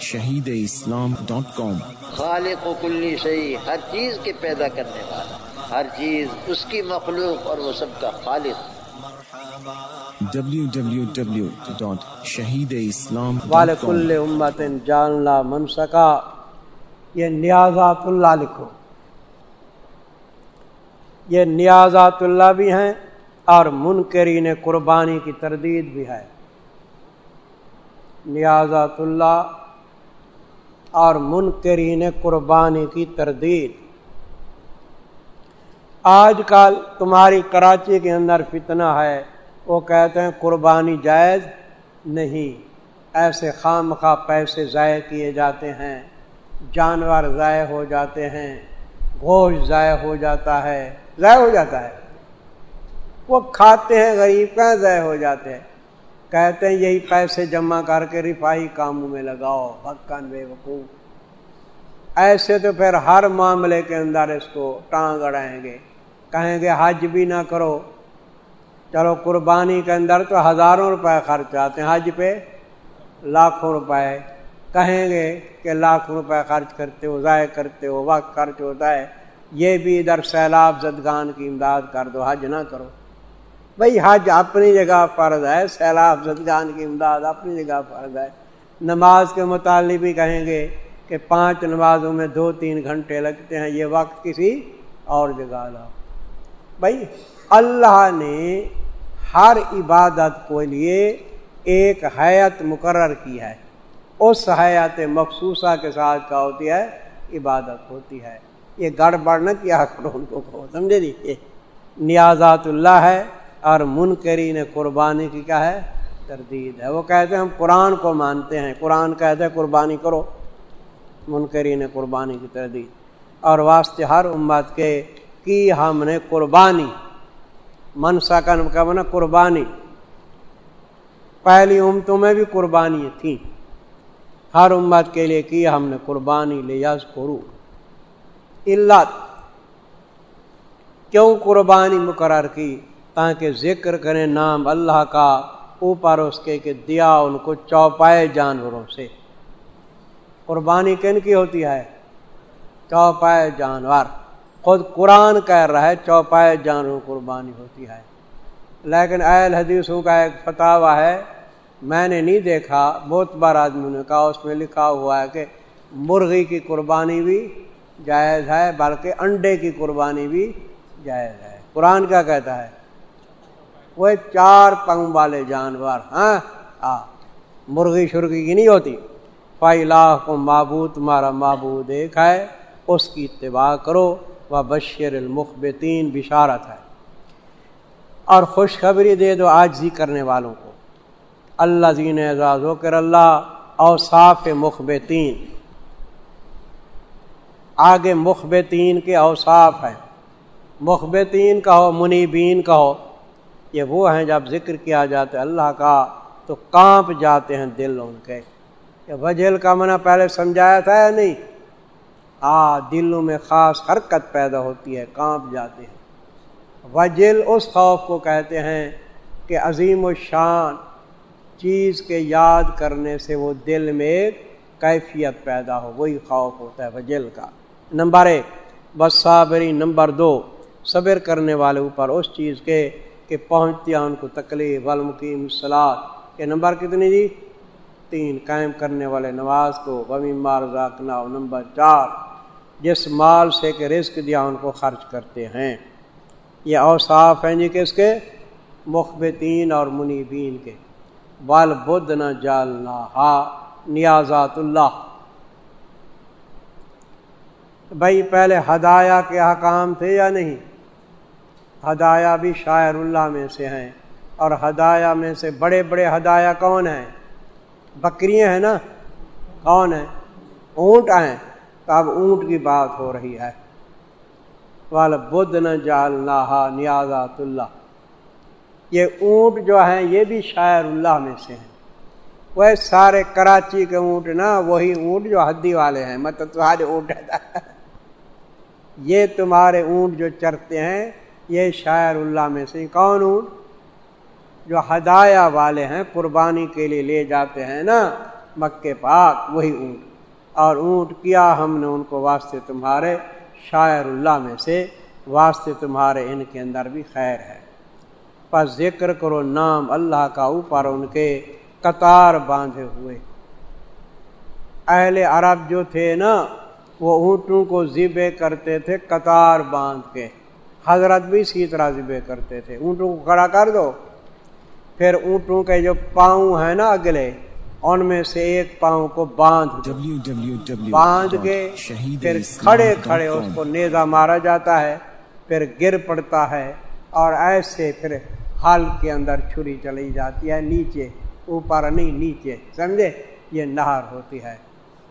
شہید اسلام ڈاٹ کام۔ خالق و کلی شہی ہر چیز کے پیدا کرنے والا ہر چیز اس کی مخلوق اور وہ سب کا خالق۔ اسلام والکل امت جان لا من سکا۔ یہ نیازات اللہ لکھو۔ یہ نیازات اللہ بھی ہیں اور منکرین قربانی کی تردید بھی ہے۔ نیازات اللہ اور منکرین قربانی کی تردید۔ آج کل تمہاری کراچی کے اندر فتنہ ہے۔ وہ کہتے ہیں قربانی جائز نہیں۔ ایسے خام خواہ پیسے ضائع کیے جاتے ہیں۔ جانور ضائع ہو جاتے ہیں۔ گوشت ضائع ہو جاتا ہے۔ ضائع ہو جاتا ہے۔ وہ کھاتے ہیں غریب کا ضائع ہو جاتے ہیں؟ کہتے ہیں یہی پیسے جمع کر کے رفاہی کاموں میں لگاؤ بھکن بے وقوف ایسے تو پھر ہر معاملے کے اندر اس کو ٹانگ اڑائیں گے۔ کہیں گے حج بھی نہ کرو۔ چلو قربانی کے اندر تو ہزاروں روپے خرچ آتے ہیں۔ حج پہ لاکھوں روپے۔ کہیں گے کہ لاکھ روپے خرچ کرتے ہو، ضائع کرتے ہو، وقت خرچ ہوتا ہے۔ یہ بھی ادھر سیلاب زدگان کی امداد کر دو، حج نہ کرو۔ بھائی حج اپنی جگہ فرض ہے، سیلاب زدگان کی امداد اپنی جگہ فرض ہے۔ نماز کے متعلق بھی کہیں گے کہ پانچ نمازوں میں دو تین گھنٹے لگتے ہیں، یہ وقت کسی اور جگہ لاؤ بھائی، اللہ نے ہر عبادت کو لیے ایک حیت مقرر کی ہے۔ اس حیات مخصوصہ کے ساتھ کیا ہوتی ہے؟ عبادت ہوتی ہے۔ یہ گڑبڑ نہ کیا کرو ان کو، سمجھے جی نیازات اللہ ہے۔ اور منکرین قربانی کی کیا ہے؟ تردید ہے۔ وہ کہتے ہیں ہم قرآن کو مانتے ہیں۔ قرآن کہتے ہیں قربانی کرو۔ منکرین قربانی کی تردید۔ اور واسطے ہر امت کے کی ہم نے قربانی۔ منسا کا بنا قربانی۔ پہلی امتوں میں بھی قربانی تھیں ہر امت کے لیے کی ہم نے قربانی لے یس کرو۔ علت کیوں قربانی مقرر کی؟ تاکہ ذکر کریں نام اللہ کا، اوپر اس کے کہ دیا ان کو چوپائے جانوروں سے۔ قربانی کن کی ہوتی ہے؟ چوپائے جانور۔ خود قرآن کہہ رہا ہے، چوپائے جانوروں قربانی ہوتی ہے۔ لیکن اہل حدیثوں کا ایک فتح ہے، میں نے نہیں دیکھا، بہت بار آدمی نے کہا، اس میں لکھا ہوا ہے کہ مرغی کی قربانی بھی جائز ہے، بلکہ انڈے کی قربانی بھی جائز ہے۔ قرآن کیا کہتا ہے؟ وہ چار پنگ والے جانور ہاں آ، مرغی شرغی کی نہیں ہوتی۔ فائی کو معبود، تمہارا معبود ایک ہے۔ اس کی اتباع کرو۔ وہ بشیر المخبتین بشارت ہے۔ اور خوشخبری دے دو آجزی کرنے والوں کو۔ اللہ زین اعزاز و کر اللہ اوصاف مخبتین۔ آگے مخبتین کے اوصاف ہیں۔ مخبتین کہو، منیبین کہو۔ یہ وہ ہیں جب ذکر کیا جاتا ہے اللہ کا تو کانپ جاتے ہیں دل ان کے۔ وجل کا منع پہلے سمجھایا تھا یا نہیں؟ آ، دلوں میں خاص حرکت پیدا ہوتی ہے، کانپ جاتے ہیں۔ وجل اس خوف کو کہتے ہیں کہ عظیم و شان چیز کے یاد کرنے سے وہ دل میں ایک کیفیت پیدا ہو، وہی خوف ہوتا ہے وجل کا۔ نمبر ایک، بس صابری نمبر دو، صبر کرنے والے اوپر اس چیز کے کہ پہنچتی ان کو تکلیف والمقیم سلاد کے نمبر کتنی جی؟ تین۔ قائم کرنے والے نواز کو بمی مار ذاکنا نمبر چار۔ جس مال سے کہ رزق دیا ان کو خرچ کرتے ہیں۔ یہ اوصاف ہیں جی کس کے؟ مخبتین اور منیبین کے۔ بال بدھ نہ جالنا ہا، نیازات اللہ۔ بھائی، پہلے ہدایا کے حکام تھے یا نہیں؟ ہدایا بھی شاعر اللہ میں سے ہیں اور ہدایا میں سے بڑے بڑے ہدایا کون ہیں؟ بکریاں ہیں نا؟ کون ہیں؟ اونٹ ہیں۔ تو اب اونٹ کی بات ہو رہی ہے۔ وال بدھ نہ جالنا نیازات اللہ۔ یہ اونٹ جو ہیں، یہ بھی شاعر اللہ میں سے ہیں۔ وہ سارے کراچی کے اونٹ نا، وہی اونٹ جو حدی والے ہیں۔ مطلب تمہارے اونٹ یہ تمہارے اونٹ جو چرتے ہیں یہ شاعر اللہ میں سے کون اونٹ جو ہدایا والے ہیں، قربانی کے لیے لے جاتے ہیں نا، مکے پاک، وہی اونٹ۔ اور اونٹ کیا ہم نے ان کو واسطے تمہارے شاعر اللہ میں سے؟ واسطے تمہارے ان کے اندر بھی خیر ہے۔ پس ذکر کرو نام اللہ کا اوپر ان کے قطار باندھے ہوئے۔ اہل عرب جو تھے نا، وہ اونٹوں کو ذبے کرتے تھے، قطار باندھ کے۔ حضرت بھی اسی طرح ذبے کرتے تھے۔ اونٹوں کو کھڑا کر دو۔ پھر اونٹوں کے جو پاؤں ہیں نا اگلے ان میں سے ایک پاؤں کو باندھ باندھ کے پھر کھڑے کھڑے اس کو نیزا مارا جاتا ہے پھر گر پڑتا ہے اور ایسے پھر حال کے اندر چھری چلی جاتی ہے۔ نیچے اوپر نہیں نیچے سمجھے؟ یہ نہر ہوتی ہے۔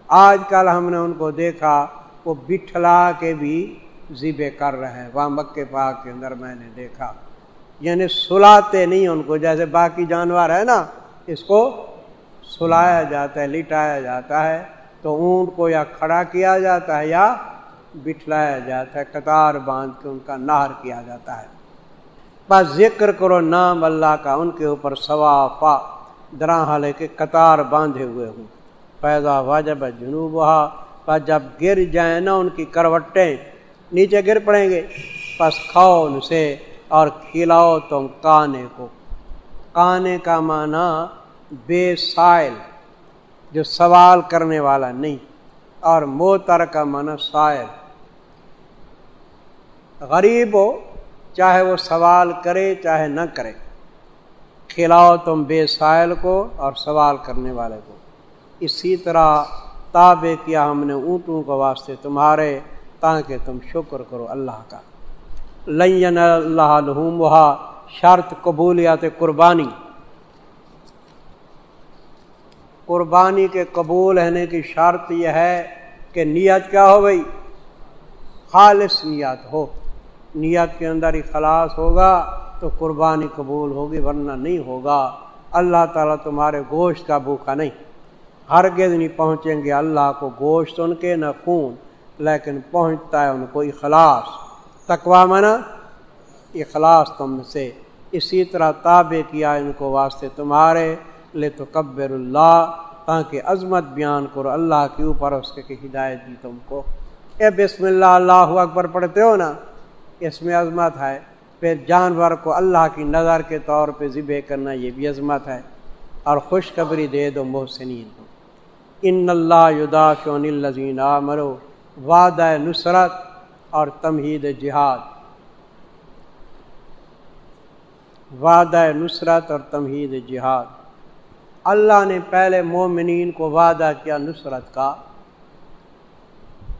آج کل ہم نے ان کو دیکھا وہ بٹھلا کے بھی ذبے کر رہے ہیں۔ وہاں مکے پاک کے اندر میں نے دیکھا۔ یعنی سلاتے نہیں ان کو، جیسے باقی جانور ہے نا، اس کو سلایا جاتا ہے، لٹایا جاتا ہے۔ تو اونٹ کو یا کھڑا کیا جاتا ہے یا بٹھلایا جاتا ہے، قطار باندھ کے ان کا نہر کیا جاتا ہے۔ بس ذکر کرو نام اللہ کا، ان کے اوپر ثوافا درا لے کے قطار باندھے ہوئے ہوں۔ پیدا واجب جنوب پر جب گر جائیں نا ان کی کروٹیں نیچے گر پڑیں گے۔ بس کھاؤ ان سے اور کھلاؤ تم کانے کو۔ کانے کا معنی بے سائل، جو سوال کرنے والا نہیں۔ اور موتر کا من سائل۔ غریب ہو، چاہے وہ سوال کرے، چاہے نہ کرے۔ کھلاؤ تم بے سائل کو اور سوال کرنے والے کو۔ اسی طرح تابع کیا ہم نے اونٹوں کو واسطے تمہارے تاکہ تم شکر کرو اللہ کا۔ لین اللہ وہا، شرط قبولیات قربانی۔ قربانی کے قبول ہونے کی شرط یہ ہے کہ نیت کیا ہو گئی خالص نیت ہو۔ نیت کے اندر ہی خلاص ہوگا تو قربانی قبول ہوگی، ورنہ نہیں ہوگا۔ اللہ تعالیٰ تمہارے گوشت کا بھوکا نہیں۔ ہرگز نہیں پہنچیں گے، اللہ کو گوشت ان کے، نہ خون۔ لیکن پہنچتا ہے ان کو اخلاص۔ تقوا منا، اخلاص تم سے۔ اسی طرح تابع کیا ان کو واسطے تمہارے۔ لے تو کبر اللہ، تاکہ عظمت بیان کرو اللہ کے اوپر، اس کے ہدایت دی تم کو۔ اے بسم اللہ اللہ اکبر پڑھتے ہو نا؟ اس میں عظمت ہے۔ پھر جانور کو اللہ کی نظر کے طور پہ ذبح کرنا یہ بھی عظمت ہے۔ اور خوشخبری دے دو محسنین کو۔ ان اللہ یداشن الزین مرو وعدہ نصرت اور تمہید جہاد۔ وعدہ نصرت اور تمہید جہاد۔ اللہ نے پہلے مومنین کو وعدہ کیا نصرت کا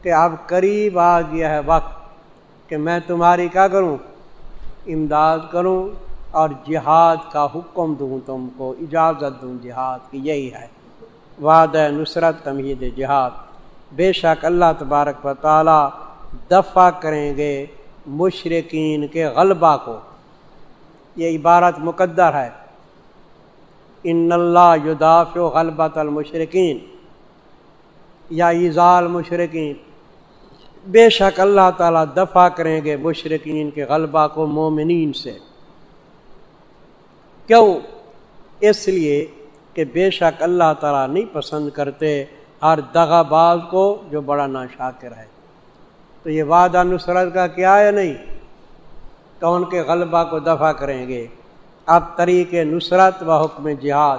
کہ اب قریب آ گیا ہے وقت کہ میں تمہاری کیا کروں؟ امداد کروں اور جہاد کا حکم دوں، تم کو اجازت دوں، جہاد کی یہی ہے۔ وعدہ نصرت، تمہید جہاد۔ بے شک اللہ تبارک و تعالی دفع کریں گے مشرقین کے غلبہ کو۔ یہ عبارت مقدر ہے۔ ان اللہ یداف و غلبت المشرقین یا ایزال مشرقین بے شک اللہ تعالیٰ دفع کریں گے مشرقین کے غلبہ کو مومنین سے۔ کیوں؟ اس لیے کہ بے شک اللہ تعالیٰ نہیں پسند کرتے۔ ہر دغا باز کو جو بڑا نا شاکر ہے۔ تو یہ وعدہ نصرت کا کیا ہے نہیں؟ تو ان کے غلبہ کو دفع کریں گے؟ اب طریق نصرت و حکم جہاد۔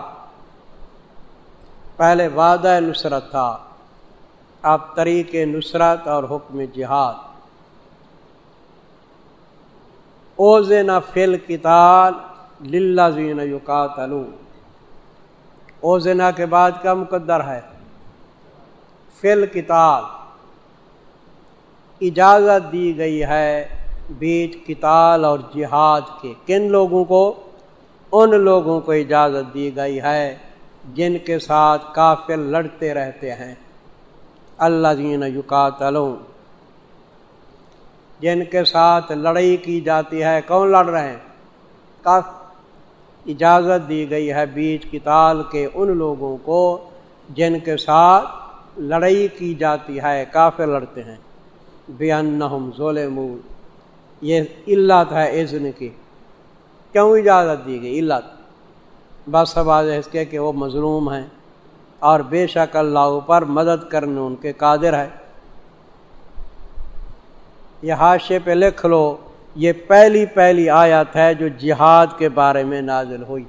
پہلے وعدہ نصرت تھا، اب طریق نصرت اور حکم جہاد۔ اوزین فل کتال للہ زین یوکاتلو اوزنا کے بعد کا مقدر ہے؟ فل کتاب اجازت دی گئی ہے بیچ کتال اور جہاد کے۔ کن لوگوں کو؟ ان لوگوں کو اجازت دی گئی ہے جن کے ساتھ کافر لڑتے رہتے ہیں۔ اللہ دین یقاتلون۔ جن کے ساتھ لڑائی کی جاتی ہے۔ کون لڑ رہے ہیں؟ کاف اجازت دی گئی ہے بیچ کتال کے ان لوگوں کو جن کے ساتھ لڑائی کی جاتی ہے کافی لڑتے ہیں۔ بے ان ظلم یہ علت ہے عزن کی۔ کیوں اجازت دی گئی؟ علت۔ بس آواز اس کے کہ وہ مظلوم ہیں اور بے شک اللہ پر مدد کرنے ان کے قادر ہے یہ حاشے پہ لکھ لو، یہ پہلی پہلی آیت ہے جو جہاد کے بارے میں نازل ہوئی۔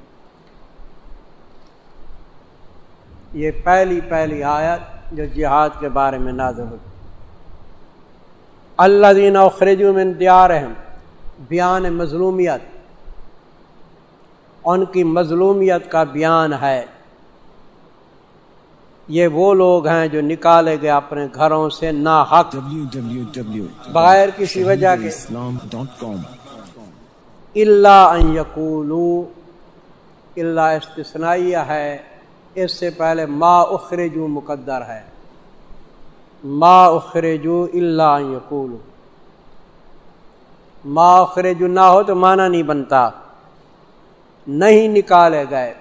یہ پہلی پہلی آیت۔ جو جہاد کے بارے میں نازل ہوئی اللہ دین خرج میں دیار بیان مظلومیت۔ ان کی مظلومیت کا بیان ہے۔ یہ وہ لوگ ہیں جو نکالے گئے اپنے گھروں سے نا حق بغیر کسی وجہ کے۔ اللہ یقولو اللہ استثنائیہ ہے۔ اس سے پہلے ما اخرجو مقدر ہے۔ ما اخرجو اللہ یقول ما اخرجو نہ ہو تو معنی نہیں بنتا۔ نہیں نکالے گئے۔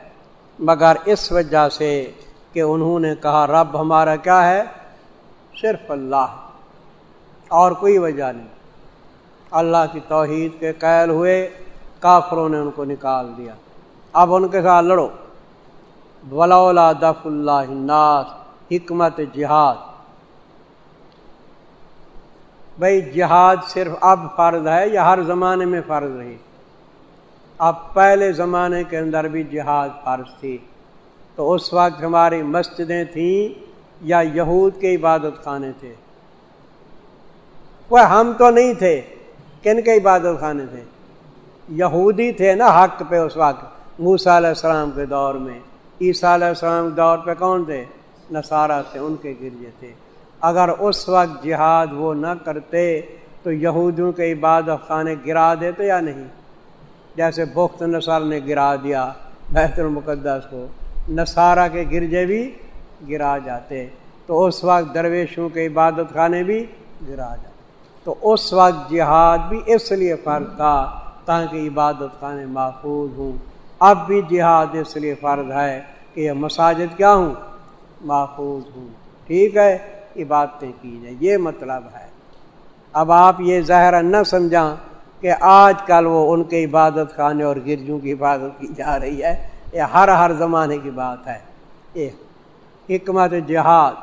مگر اس وجہ سے کہ انہوں نے کہا، رب ہمارا کیا ہے؟ صرف اللہ۔ اور کوئی وجہ نہیں۔ اللہ کی توحید کے قید ہوئے، کافروں نے ان کو نکال دیا۔ اب ان کے ساتھ لڑو۔ ولولا دف اللہ الناس، حکمت جہاد۔ بھائی جہاد صرف اب فرض ہے یا ہر زمانے میں فرض رہی؟ اب پہلے زمانے کے اندر بھی جہاد فرض تھی۔ تو اس وقت ہماری مسجدیں تھیں یا یہود کے عبادت خانے تھے؟ وہ ہم تو نہیں تھے، کن کے عبادت خانے تھے؟ یہودی تھے نا حق پہ اس وقت موسا علیہ السلام کے دور میں۔ عیسیٰ علیہ السلام دور پہ کون تھے؟ نصارہ تھے، ان کے گرجے تھے۔ اگر اس وقت جہاد وہ نہ کرتے، تو یہودیوں کے عبادت خانے گرا دیتے یا نہیں؟ جیسے بخت نصار نے گرا دیا بیت المقدس کو، نصارہ کے گرجے بھی گرا جاتے۔ تو اس وقت درویشوں کے عبادت خانے بھی گرا جاتے۔ تو اس وقت جہاد بھی اس لیے فرض تھا تاکہ عبادت خانے محفوظ ہوں۔ اب بھی جہاد اس لیے فرض ہے کہ یہ مساجد کیا ہوں؟ محفوظ ہوں۔ ٹھیک ہے عبادتیں کی جائیں۔ یہ مطلب ہے۔ اب آپ یہ ظاہر نہ سمجھا کہ آج کل وہ ان کے عبادت خانے اور گرجوں کی عبادت کی جا رہی ہے۔ یہ ہر ہر زمانے کی بات ہے۔ یہ حکمت جہاد۔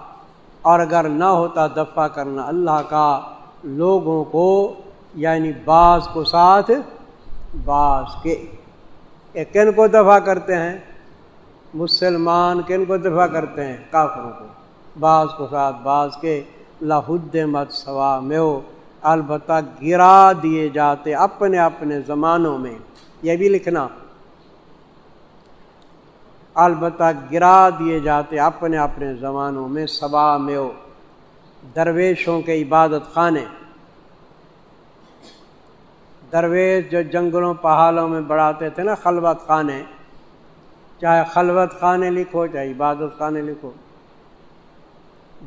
اور اگر نہ ہوتا دفاع کرنا اللہ کا، لوگوں کو یعنی بعض کو ساتھ، بعض کے۔ کن کو دفاع کرتے ہیں؟ مسلمان کن کو دفاع کرتے ہیں؟ کافروں کو۔ بعض کو ساتھ، بعض کے لاہد مت سوا میں ہو۔ البتہ گرا دیے جاتے اپنے اپنے زمانوں میں۔ یہ بھی لکھنا۔ البتہ گرا دیے جاتے اپنے اپنے زمانوں میں سوا میں درویشوں کے عبادت خانے۔ درویش جو جنگلوں، پہاڑوں میں بڑھاتے تھے نا، خلوت خانے۔ چاہے خلوت خانے لکھو، چاہے عبادت خانے لکھو۔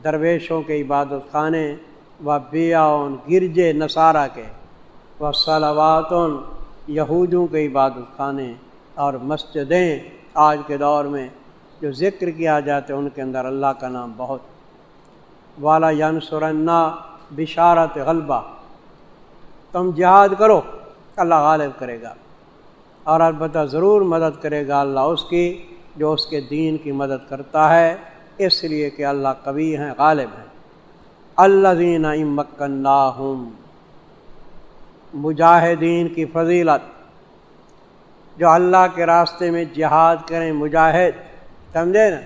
درویشوں کے عبادت خانے و بیاون گرجے نصارہ کے۔ و صلواتن یہودوں کے عبادت خانے اور مسجدیں آج کے دور میں جو ذکر کیا جاتے ان کے اندر اللہ کا نام بہت۔ والا یون سرنا بشارت غلبہ۔ تم جہاد کرو، اللہ غالب کرے گا۔ اور البتہ ضرور مدد کرے گا اللہ اس کی جو اس کے دین کی مدد کرتا ہے۔ اس لیے کہ اللہ کبھی ہیں، غالب ہیں۔ اللہ دین امکن مجاہدین کی فضیلت۔ جو اللہ کے راستے میں جہاد کریں، مجاہد، سمجھے نا؟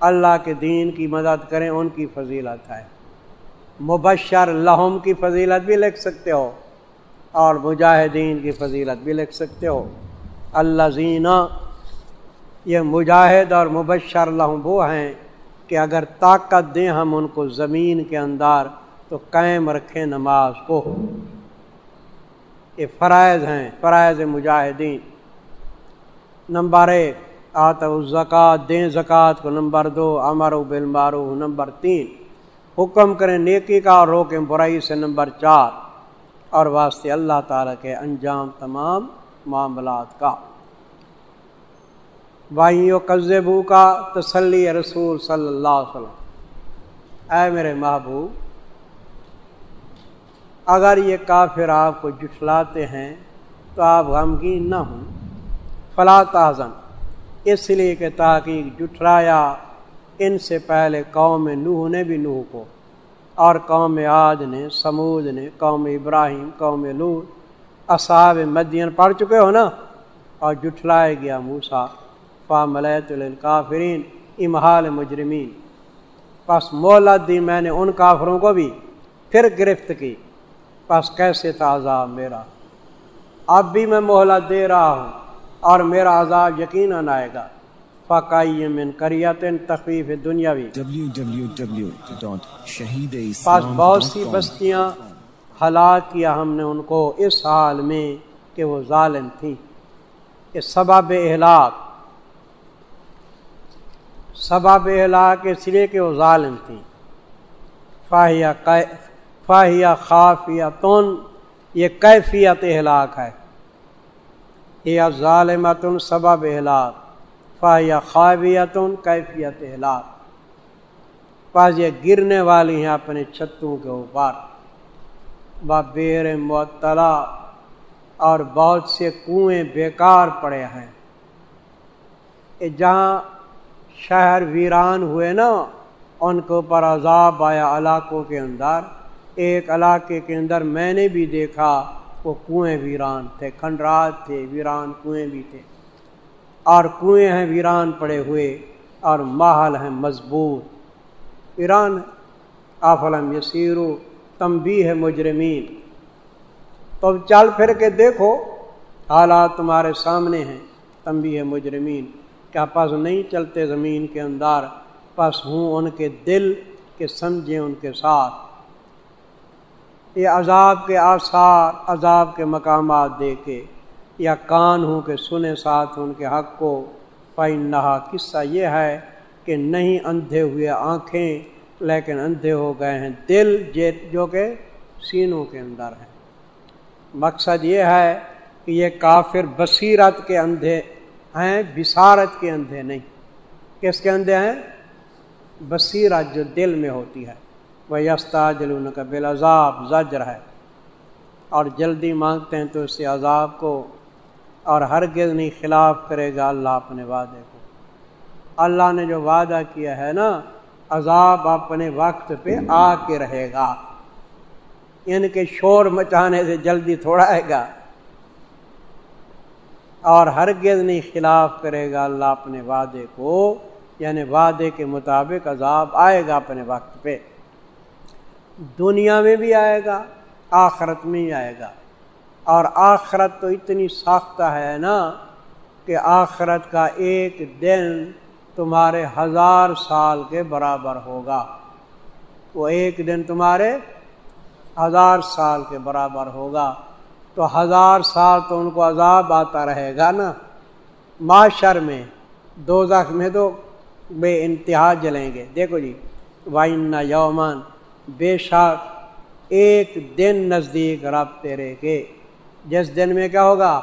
اللہ کے دین کی مدد کریں، ان کی فضیلت ہے۔ مبشر لہم کی فضیلت بھی لکھ سکتے ہو۔ اور مجاہدین کی فضیلت بھی لکھ سکتے ہو۔ اللہ زینہ یہ مجاہد اور مبشر لہم وہ ہیں کہ اگر طاقت دیں ہم ان کو زمین کے اندر تو قائم رکھیں نماز کو۔ یہ فرائض ہیں، فرائض مجاہدین۔ نمبر ایک آتا زکوٰۃ دیں زکوٰۃ کو۔ نمبر دو امر و بلمارو نمبر تین، حکم کریں نیکی کا اور روکیں برائی سے۔ نمبر چار اور واسطے اللہ تعالیٰ کے انجام تمام معاملات کا۔ بھائیوں قزبو کا تسلی رسول صلی اللہ علیہ وسلم۔ اے میرے محبوب، اگر یہ کافر آپ کو جٹلاتے ہیں تو آپ غمگین نہ ہوں۔ فلا تازن اس لیے کہ تاکہ جٹھلایا ان سے پہلے قوم نوح نے بھی نوح کو۔ اور قوم عاد نے، سمود نے، قوم ابراہیم، قوم لود اصحاب مدین پڑھ چکے ہو نا؟ اور جٹھلائے گیا موسا فا ملیت الکافرین امہال مجرمین۔ پس مولت دی میں نے ان کافروں کو بھی پھر گرفت کی۔ پس کیسے تھا عذاب میرا؟ اب بھی میں مہلت دے رہا ہوں اور میرا عذاب یقیناً آئے گا۔ فقائی من کریت تخفیف دنیاوی۔ پاس بہت سی بستیاں ہلاک کیا ہم نے ان کو اس حال میں کہ وہ ظالم تھیں۔ کہ سبب اہلاک سبب اہلاک اس لیے کہ وہ ظالم تھیں۔ فاہیہ فاہیہ خافیہ تون یہ کیفیت اہلاک ہے۔ یہ ظالمتن سبب اہلاک۔ فاہیا خوابیتن کیفیت ہلاک پاس یہ گرنے والی ہیں اپنے چھتوں کے اوپر۔ بیر معطلا اور بہت سے کنویں بیکار پڑے ہیں۔ جہاں شہر ویران ہوئے نا، ان کے اوپر عذاب آیا علاقوں کے اندر۔ ایک علاقے کے اندر میں نے بھی دیکھا، وہ کنویں ویران تھے، کھنڈرات تھے، ویران کنویں بھی تھے۔ اور کنویں ہیں ویران پڑے ہوئے اور محل ہیں مضبوط۔ ایران آفلم یسیرو، تم بھی ہے مجرمین۔ تو اب چل پھر کے دیکھو، حالات تمہارے سامنے ہیں، تم بھی ہے مجرمین۔ کیا پس نہیں چلتے زمین کے اندر پس ہوں ان کے دل کے سمجھیں ان کے ساتھ۔ یہ عذاب کے آثار، عذاب کے مقامات دے کے یا کان ہوں کہ سنے ساتھ ان کے حق کو۔ فائن نہا قصہ یہ ہے کہ نہیں اندھے ہوئے آنکھیں، لیکن اندھے ہو گئے ہیں دل جو کہ سینوں کے اندر ہیں۔ مقصد یہ ہے کہ یہ کافر بصیرت کے اندھے ہیں، بصارت کے اندھے نہیں۔ کس کے اندھے ہیں؟ بصیرت جو دل میں ہوتی ہے۔ وہ یستا جلون کا بالعذاب، زجر ہے۔ اور جلدی مانگتے ہیں تو اس سے عذاب کو اور ہرگز نہیں خلاف کرے گا اللہ اپنے وعدے کو۔ اللہ نے جو وعدہ کیا ہے نا، عذاب اپنے وقت پہ آ کے رہے گا۔ ان کے شور مچانے سے جلدی تھوڑا آئے گا۔ اور ہرگز نہیں خلاف کرے گا اللہ اپنے وعدے کو یعنی وعدے کے مطابق عذاب آئے گا اپنے وقت پہ۔ دنیا میں بھی آئے گا، آخرت میں ہی آئے گا۔ اور آخرت تو اتنی ساختہ ہے نا کہ آخرت کا ایک دن تمہارے ہزار سال کے برابر ہوگا۔ وہ ایک دن تمہارے ہزار سال کے برابر ہوگا۔ تو ہزار سال تو ان کو عذاب آتا رہے گا نا۔ معاشر میں دو میں تو بے انتہا جلیں گے۔ دیکھو جی وائن یومن بے شک ایک دن نزدیک رب تیرے کے۔ جس دن میں کیا ہوگا؟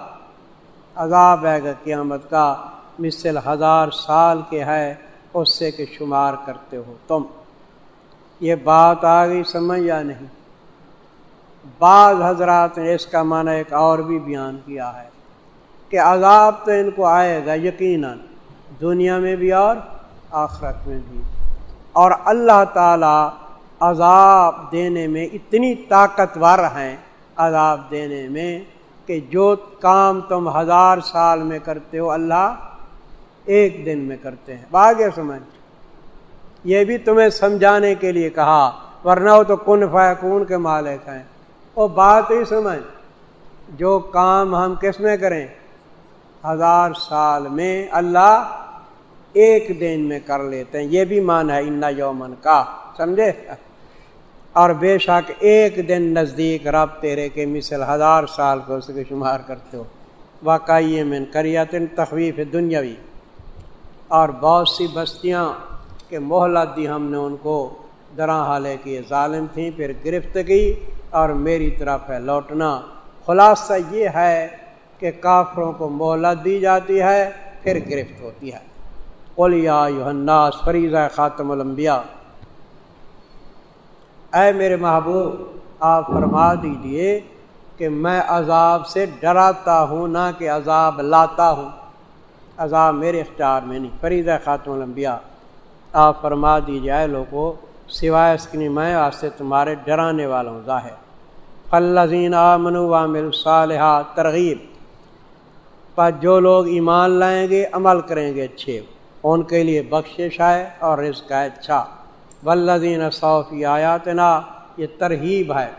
عذاب ہے گا قیامت کا، مثل ہزار سال کے ہے اس سے کہ شمار کرتے ہو تم۔ یہ بات آ گئی، سمجھ یا نہیں؟ بعض حضرات نے اس کا معنی ایک اور بھی بیان کیا ہے کہ عذاب تو ان کو آئے گا یقیناً، دنیا میں بھی اور آخرت میں بھی۔ اور اللہ تعالی عذاب دینے میں اتنی طاقتور ہیں عذاب دینے میں کہ جو کام تم ہزار سال میں کرتے ہو اللہ ایک دن میں کرتے ہیں۔ باغ سمجھ۔ یہ بھی تمہیں سمجھانے کے لیے کہا، ورنہ ہو تو کن فیکون کے مالک ہیں۔ وہ بات ہی سمجھ۔ جو کام ہم کس میں کریں؟ ہزار سال میں اللہ ایک دن میں کر لیتے ہیں۔ یہ بھی مان ہے انا یومن کا۔ سمجھے؟ اور بے شک ایک دن نزدیک رب تیرے کے مثل ہزار سال کو اس کے شمار کرتے ہو۔ واقعی من کریتن تخویف دنیاوی۔ اور بہت سی بستیاں کے مہلت دی ہم نے ان کو۔ درا حالے کی ظالم تھیں، پھر گرفت کی اور میری طرف ہے لوٹنا۔ خلاصہ یہ ہے کہ کافروں کو مہلت دی جاتی ہے، پھر گرفت ہوتی ہے۔ اولیا یوحناس فریضہ خاتم الانبیاء۔ اے میرے محبوب، آپ فرما دیجیے کہ میں عذاب سے ڈراتا ہوں، نہ کہ عذاب لاتا ہوں۔ عذاب میرے اختیار میں نہیں فرید خاتون الانبیاء۔ آپ فرما دی جائے لوگوں سوائے اس کی میں واسطے تمہارے ڈرانے والوں ظاہر۔ فلزین آمن وامل صالحہ ترغیب۔ پر جو لوگ ایمان لائیں گے، عمل کریں گے اچھے۔ ان کے لیے بخشش ہے اور رزق ہے اچھا۔ ولدین صوفی آیات نا یہ ترغیب ہے۔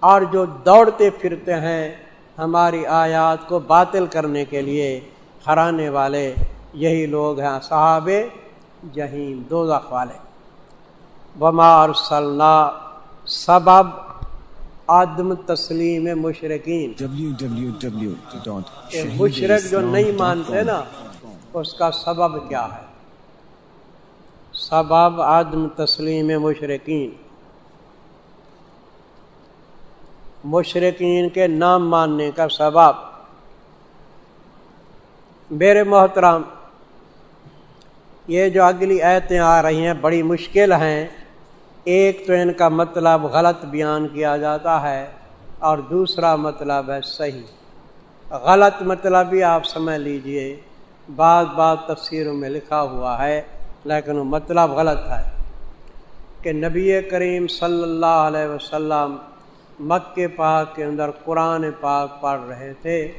اور جو دوڑتے پھرتے ہیں ہماری آیات کو باطل کرنے کے لیے ہرانے والے یہی لوگ ہیں صحاب جہیم دو والے۔ وما ارسلنا سبب آدم تسلیم مشرقین مشرق جو نہیں مانتے نا اس کا سبب کیا ہے؟ سبب آدم تسلیم مشرقین مشرقین کے نام ماننے کا سبب میرے محترام یہ جو اگلی ایتیں آ رہی ہیں بڑی مشکل ہیں۔ ایک تو ان کا مطلب غلط بیان کیا جاتا ہے اور دوسرا مطلب ہے صحیح۔ غلط مطلب بھی آپ سمجھ لیجیے، بعض بعض تفسیروں میں لکھا ہوا ہے۔ لیکن وہ مطلب غلط ہے کہ نبی کریم صلی اللہ علیہ وسلم مکہ پاک کے اندر قرآن پاک پڑھ رہے تھے۔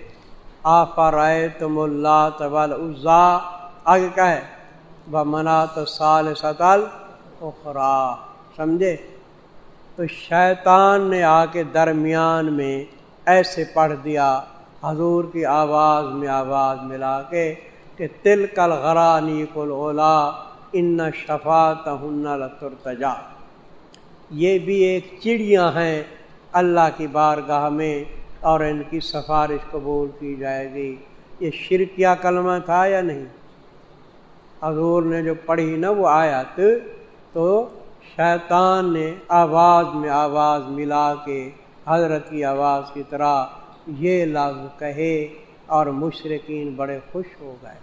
آفرائے تم اللہ طبل عزا آگے کہ منات سال ستل اخرا سمجھے؟ تو شیطان نے آ کے درمیان میں ایسے پڑھ دیا، حضور کی آواز میں آواز ملا کے کہ تل کل غرانی کل اولا ان شفات لترتجا یہ بھی ایک چڑیاں ہیں اللہ کی بارگاہ میں اور ان کی سفارش قبول کی جائے گی۔ یہ شرکیہ کلمہ تھا یا نہیں؟ حضور نے جو پڑھی نا وہ آیت، تو شیطان نے آواز میں آواز ملا کے حضرت کی آواز کی طرح یہ لفظ کہے اور مشرقین بڑے خوش ہو گئے۔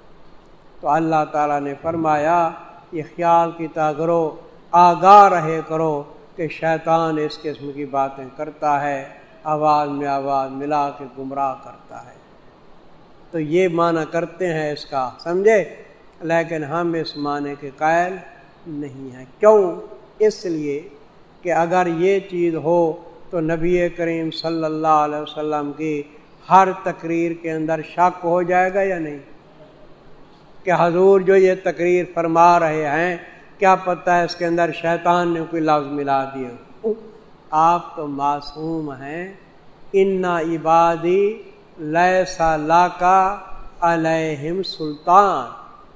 تو اللہ تعالیٰ نے فرمایا یہ خیال کی کرو، آگاہ رہے کرو کہ شیطان اس قسم کی باتیں کرتا ہے، آواز میں آواز ملا کے گمراہ کرتا ہے۔ تو یہ معنی کرتے ہیں اس کا، سمجھے؟ لیکن ہم اس معنی کے قائل نہیں ہیں۔ کیوں؟ اس لیے کہ اگر یہ چیز ہو تو نبی کریم صلی اللہ علیہ وسلم کی ہر تقریر کے اندر شک ہو جائے گا یا نہیں؟ کہ حضور جو یہ تقریر فرما رہے ہیں، کیا پتہ ہے اس کے اندر شیطان نے کوئی لفظ ملا دیے آپ تو معصوم ہیں۔ ان عبادی لسا لا کا علیہم سلطان۔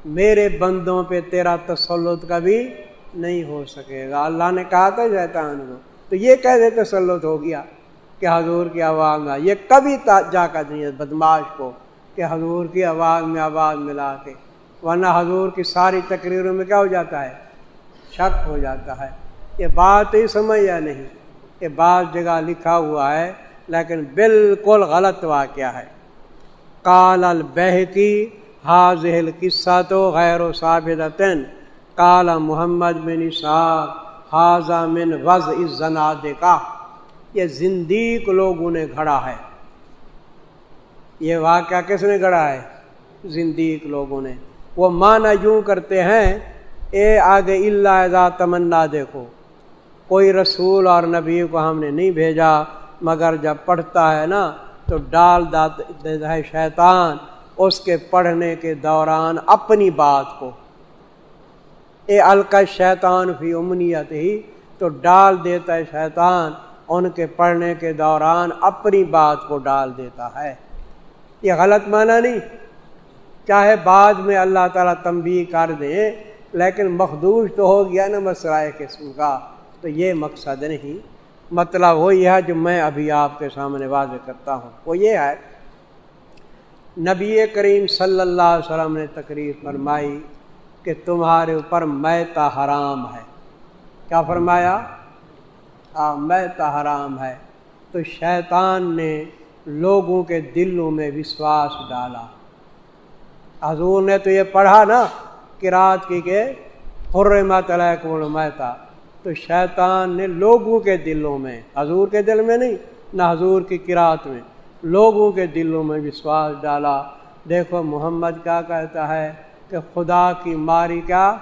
میرے بندوں پہ تیرا تسلط کبھی نہیں ہو سکے گا۔ اللہ نے کہا تھا شیطان کو۔ تو یہ کہہ دے تسلط ہو گیا کہ حضور کی آواز میں یہ کبھی جا کر نہیں ہے بدماش کو کہ حضور کی آواز میں آواز ملا کے۔ ورنہ حضور کی ساری تقریروں میں کیا ہو جاتا ہے؟ شک ہو جاتا ہے۔ یہ بات ہی سمجھ یا نہیں؟ یہ بعض جگہ لکھا ہوا ہے، لیکن بالکل غلط واقعہ ہے۔ کال البہتی حاضل قصہ تو غیر و ثابت کالا محمد بن حاضہ من وز زناد کا یہ زندیق لوگوں نے گھڑا ہے۔ یہ واقعہ کس نے گھڑا ہے؟ زندیق لوگوں نے۔ وہ مانا یوں کرتے ہیں، اے آگے اللہ تمنا، دیکھو، کوئی رسول اور نبی کو ہم نے نہیں بھیجا، مگر جب پڑھتا ہے نا، تو ڈال دیتا ہے شیطان، اس کے پڑھنے کے دوران اپنی بات کو۔ اے الکا شیطان فی امنیت ہی تو ڈال دیتا ہے شیطان، ان کے پڑھنے کے دوران اپنی بات کو ڈال دیتا ہے۔ یہ غلط معنی نہیں۔ چاہے بعد میں اللہ تعالیٰ تنبیہ کر دیں، لیکن مخدوش تو ہو گیا نا مسئلہ قسم کا، تو یہ مقصد نہیں۔ مطلب وہی ہے جو میں ابھی آپ کے سامنے واضح کرتا ہوں۔ وہ یہ ہے، نبی کریم صلی اللہ علیہ وسلم نے تقریر فرمائی کہ تمہارے اوپر میتا حرام ہے۔ کیا فرمایا؟ میتا حرام ہے۔ تو شیطان نے لوگوں کے دلوں میں وشواس ڈالا۔ حضور نے تو یہ پڑھا نا کراط کی کہ حرمت علیکم میتا تو شیطان نے لوگوں کے دلوں میں، حضور کے دل میں نہیں، نہ حضور کی کراط میں لوگوں کے دلوں میں وشواس ڈالا۔ دیکھو محمد کیا کہتا ہے کہ خدا کی ماری کیا؟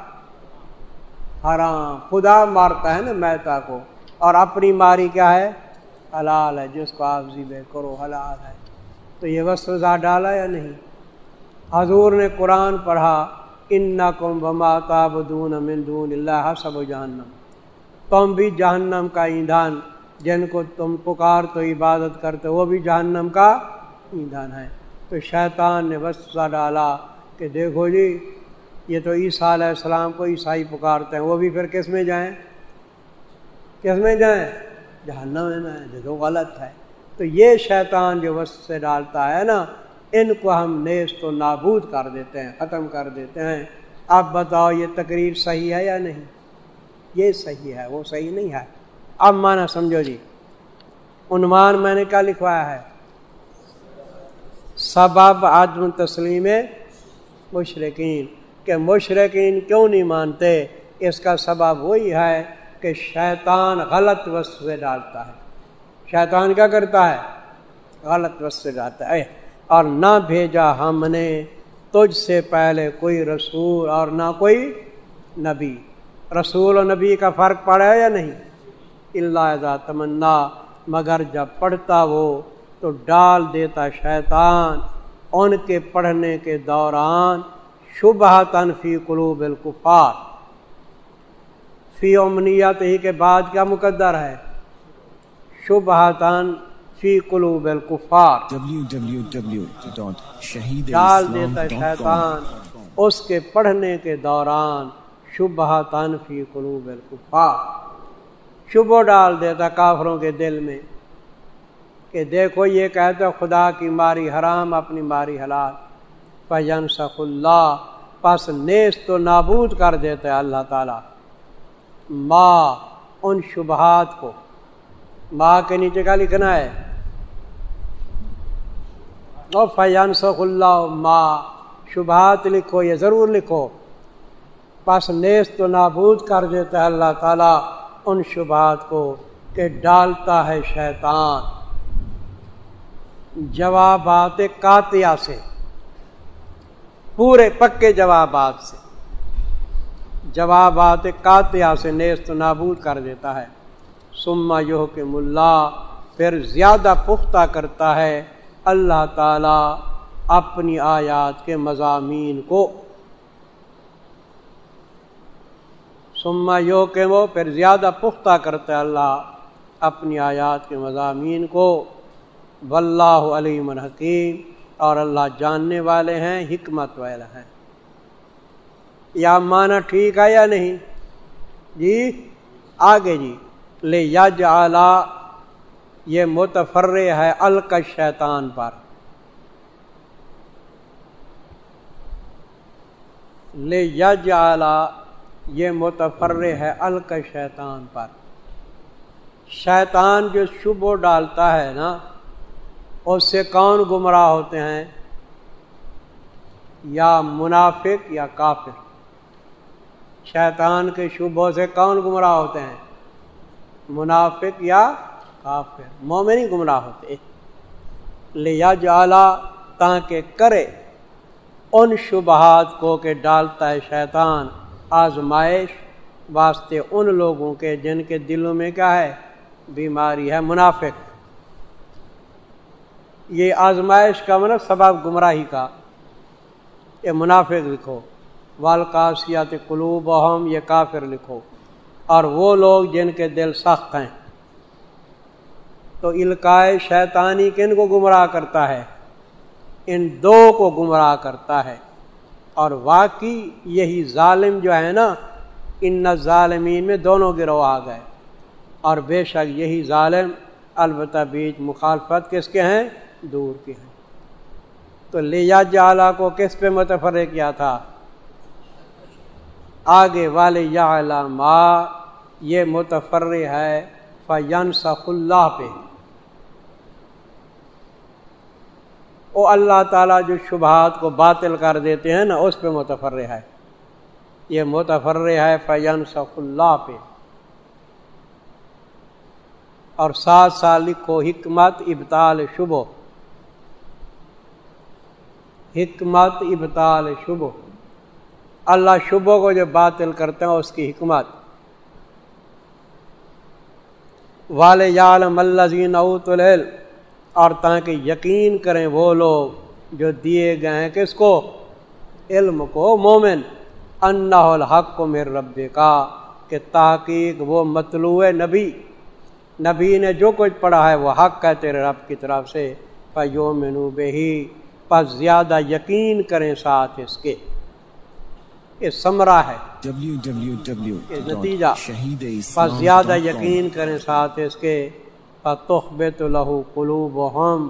حرام۔ خدا مارتا ہے نا میتا کو۔ اور اپنی ماری کیا ہے؟ حلال ہے، جس کو آپ ذیبے کرو، حلال ہے۔ تو یہ وسوزہ ڈالا یا نہیں؟ حضور نے قرآن پڑھا ان نہ کم بما تابدون مندون اللہ سب و جہنم. تم بھی جہنم کا ایندھان، جن کو تم پکار تو عبادت کرتے، وہ بھی جہنم کا ایندھان ہے۔ تو شیطان نے وسوسہ ڈالا کہ دیکھو جی یہ تو عیسیٰ علیہ السلام کو عیسائی پکارتے ہیں، وہ بھی پھر کس میں جائیں؟ کس میں جائیں؟ جہنم میں دیکھو غلط ہے۔ تو یہ شیطان جو وسط سے ڈالتا ہے نا ان کو ہم نیز تو نابود کر دیتے ہیں، ختم کر دیتے ہیں۔ اب بتاؤ یہ تقریر صحیح ہے یا نہیں؟ یہ صحیح ہے، وہ صحیح نہیں ہے۔ اب مانا سمجھو جی عنوان میں نے کیا لکھوایا ہے؟ سبب عدم تسلیم مشرقین کہ مشرقین کیوں نہیں مانتے؟ اس کا سبب وہی ہے کہ شیطان غلط وسط سے ڈالتا ہے۔ شیطان کیا کرتا ہے؟ غلط وسط سے ڈالتا ہے۔ اور نہ بھیجا ہم نے تجھ سے پہلے کوئی رسول اور نہ کوئی نبی۔ رسول و نبی کا فرق پڑا یا نہیں؟ اللہ تمنا۔ مگر جب پڑھتا وہ تو ڈال دیتا شیطان ان کے پڑھنے کے دوران شبہ تنفی قلوب الکفار۔ فی امنیت ہی کے بعد کیا مقدر ہے؟ شبہ تن فی قلوب الکفار۔ ڈال دیتا شیطان اس کے پڑھنے کے دوران شبہ تن فی قلوب الکفار۔ شبہ ڈال دیتا کافروں کے دل میں کہ دیکھو یہ کہتے خدا کی ماری حرام، اپنی ماری حلال۔ فجن سخ اللہ پس نیس تو نابود کر دیتے اللہ تعالی۔ ماں ان شبہات کو۔ ماں کے نیچے کا لکھنا ہے؟ فیان سخ اللہ ماں شبہات لکھو، یہ ضرور لکھو۔ پس نیس تو نابود کر دیتا ہے اللہ تعالیٰ ان شبہات کو کہ ڈالتا ہے شیطان۔ جوابات کاتیا سے، پورے پکے جوابات سے۔ جوابات کاتیا سے نیست نابود کر دیتا ہے۔ سما یو کے ملا پھر زیادہ پختہ کرتا ہے۔ اللہ تعالی اپنی آیات کے مضامین کو سما یو کے وہ پھر زیادہ پختہ کرتا ہے اللہ اپنی آیات کے مضامین کو واللہ علیم الحکیم اور اللہ جاننے والے ہیں، حکمت والے ہیں۔ یا مانا ٹھیک ہے یا نہیں؟ جی آگے جی۔ لے یج اعلی یہ متفر ہے الک شیطان پر۔ لے یج یہ متفر ہے الک شیطان پر۔ شیطان جو شبو ڈالتا ہے نا، اس سے کون گمراہ ہوتے ہیں؟ یا منافق یا کافر۔ شیطان کے شبوں سے کون گمراہ ہوتے ہیں؟ منافق یا کافر مومنی گمراہ ہوتے۔ لیا جالا تاکہ کرے۔ ان شبہات کو کہ ڈالتا ہے شیطان، آزمائش واسطے ان لوگوں کے جن کے دلوں میں کیا ہے؟ بیماری ہے، منافق۔ یہ آزمائش کا مطلب سبب گمراہی کا۔ یہ منافق لکھو۔ والقاسیات قلوب ہم یہ کافر لکھو۔ اور وہ لوگ جن کے دل سخت ہیں۔ تو القائے شیطانی کن کو گمراہ کرتا ہے؟ ان دو کو گمراہ کرتا ہے۔ اور واقعی یہی ظالم جو ہے نا، ان ظالمین میں دونوں گروہ آ گئے اور بے شک یہی ظالم البتہ بیچ مخالفت کس کے ہیں؟ دور کے ہیں۔ تو لیا جالا کو کس پہ متفر کیا تھا؟ آگے والے یا ماں یہ متفر ہے فین اللہ پہ۔ او اللہ تعالیٰ جو شبہات کو باطل کر دیتے ہیں نا، اس پہ متفر ہے۔ یہ متفر ہے فین سخ اللہ پہ۔ اور سات سال لکھو حکمت ابتال شبو حکمت ابتال شبہ۔ اللہ شبوں کو جو باطل کرتے ہیں، اس کی حکمت۔ والے یالم اللہ اوت العلم۔ اور تاکہ یقین کریں وہ لوگ جو دیے گئے ہیں کس کو علم کو مومن انہ الحق کو میرے رب کا کہ تحقیق وہ مطلوع نبی نبی نے جو کچھ پڑھا ہے وہ حق ہے تیرے رب کی طرف سے پیو منو بے ہی پس زیادہ یقین کریں ساتھ اس کے۔ یہ سمرا ہے۔ نتیجہ۔ پس زیادہ یقین کریں ساتھ اس کے۔ پتخبے تو لہو قلوب ہم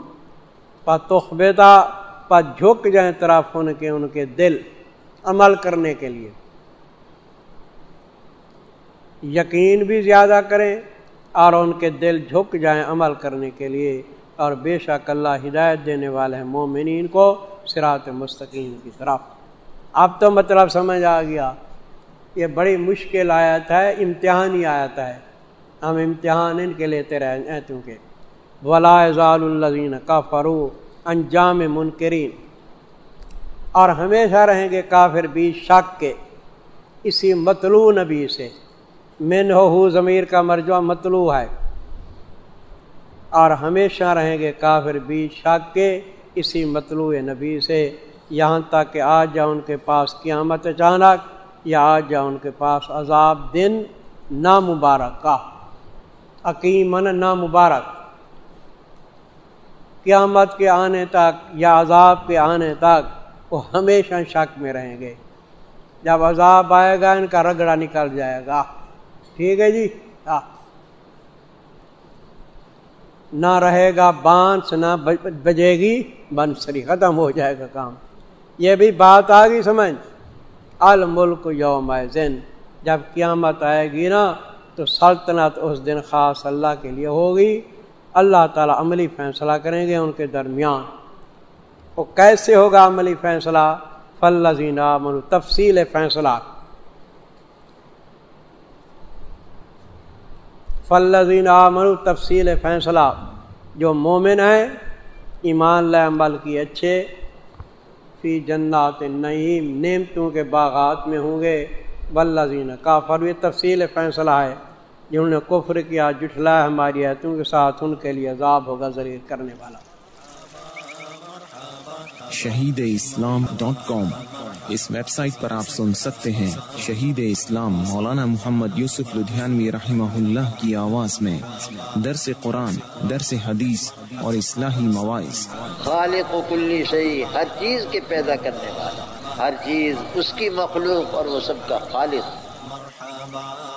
پتخبتا پس جھک جائیں طرف ان کے ان کے دل عمل کرنے کے لیے۔ یقین بھی زیادہ کریں اور ان کے دل جھک جائیں عمل کرنے کے لیے۔ اور بے شک اللہ ہدایت دینے والے ہیں مومنین کو سرات مستقیم کی طرف۔ اب تو مطلب سمجھ آ گیا۔ یہ بڑی مشکل آیت ہے امتحان ہی آیت ہے۔ ہم امتحان ان کے لیتے رہے ہیں کیونکہ ولا الزین کا فرو انجام منکرین اور ہمیشہ رہیں گے کافر بھی شک کے۔ اسی مطلوع نبی سے۔ من ہو ضمیر کا مرجو مطلوع ہے۔ اور ہمیشہ رہیں گے کافر بھی شک کے۔ اسی مطلوع نبی سے۔ یہاں تک کہ آج جا ان کے پاس قیامت اچانک، یا آج جا ان کے پاس عذاب دن نامبارک کا عقیمن نامبارک۔ قیامت کے آنے تک یا عذاب کے آنے تک وہ ہمیشہ شک میں رہیں گے۔ جب عذاب آئے گا، ان کا رگڑا نکل جائے گا۔ ٹھیک ہے جی؟ ہاں نہ رہے گا بانس، نہ بجے گی بنسری ختم ہو جائے گا کام۔ یہ بھی بات آ گئی سمجھ؟ الملک یوم زن جب قیامت آئے گی نا تو سلطنت اس دن خاص اللہ کے لیے ہوگی۔ اللہ تعالیٰ عملی فیصلہ کریں گے ان کے درمیان۔ وہ کیسے ہوگا عملی فیصلہ؟ فلزین تفصیل فیصلہ۔ فلزین عمل تفصیل فیصلہ۔ جو مومن ہیں، ایمان عمل کی اچھے۔ فی جنات نعیم نعمتوں کے باغات میں ہوں گے۔ بلزین کافر بھی تفصیل فیصلہ ہے۔ جنہوں نے کفر کیا جٹھلا ہماری ایتوں کے ساتھ ان کے لیے عذاب ہوگا ذریعہ کرنے والا۔ Shaheed Islam dot com. اس ویب سائٹ پر آپ سن سکتے ہیں شہید اسلام مولانا محمد یوسف لدھیانوی رحمہ اللہ کی آواز میں۔ درس قرآن درس حدیث اور اصلاحی مواعث۔ خالق و کلی شہی ہر چیز کے پیدا کرنے والا۔ ہر چیز اس کی مخلوق اور وہ سب کا خالق۔